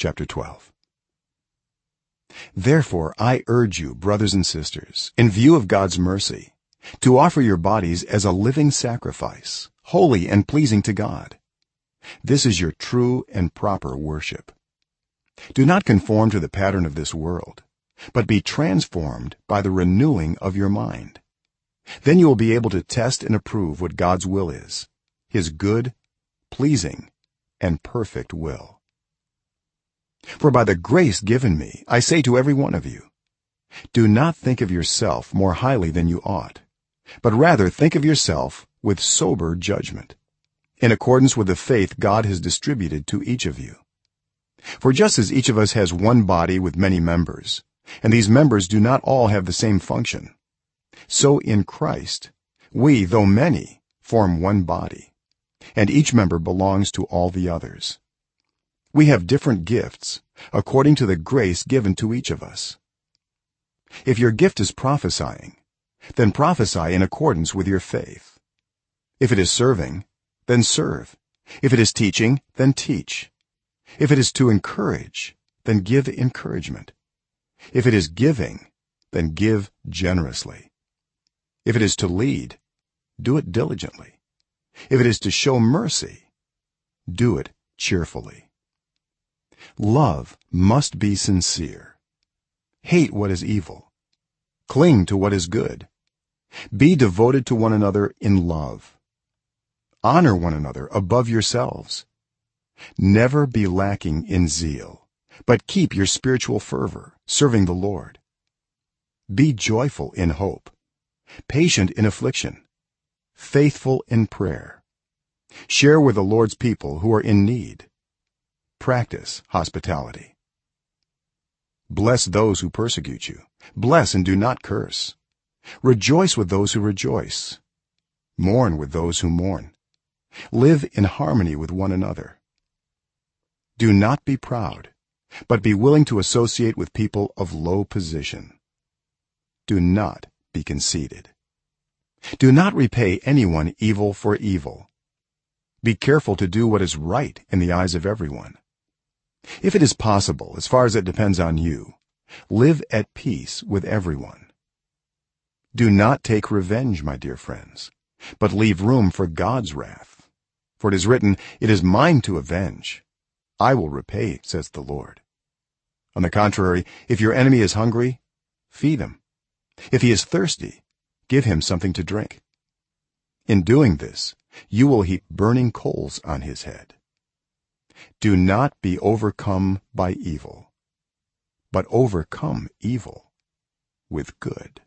chapter 12 therefore i urge you brothers and sisters in view of god's mercy to offer your bodies as a living sacrifice holy and pleasing to god. This is your true and proper worship. Do not conform to the pattern of this world but be transformed by the renewing of your mind. Then you will be able to test and approve what god's will is his good pleasing and perfect will for by the grace given me i say to every one of you do not think of yourself more highly than you ought but rather think of yourself with sober judgment in accordance with the faith god has distributed to each of you. For just as each of us has one body with many members and these members do not all have the same function so in christ we though many form one body and each member belongs to all the others we have different gifts according to the grace given to each of us. If your gift is prophesying then prophesy in accordance with your faith. If it is serving then serve. If it is teaching then teach. If it is to encourage then give encouragement. If it is giving then give generously. If it is to lead do it diligently. If it is to show mercy do it cheerfully love must be sincere. Hate what is evil. Cling to what is good. Be devoted to one another in love. Honor one another above yourselves. Never be lacking in zeal but keep your spiritual fervor serving the lord. Be joyful in hope patient in affliction faithful in prayer. Share with the lord's people who are in need practice hospitality. Bless those who persecute you. Bless and do not curse. Rejoice with those who rejoice. Mourn with those who mourn. Live in harmony with one another. Do not be proud but be willing to associate with people of low position. Do not be conceited. Do not repay anyone evil for evil. Be careful to do what is right in the eyes of everyone if it is possible as far as it depends on you live at peace with everyone. Do not take revenge my dear friends but leave room for god's wrath. For it is written it is mine to avenge. I will repay says the lord. On the contrary if your enemy is hungry feed him. If he is thirsty give him something to drink. In doing this you will heap burning coals on his head do not be overcome by evil but overcome evil with good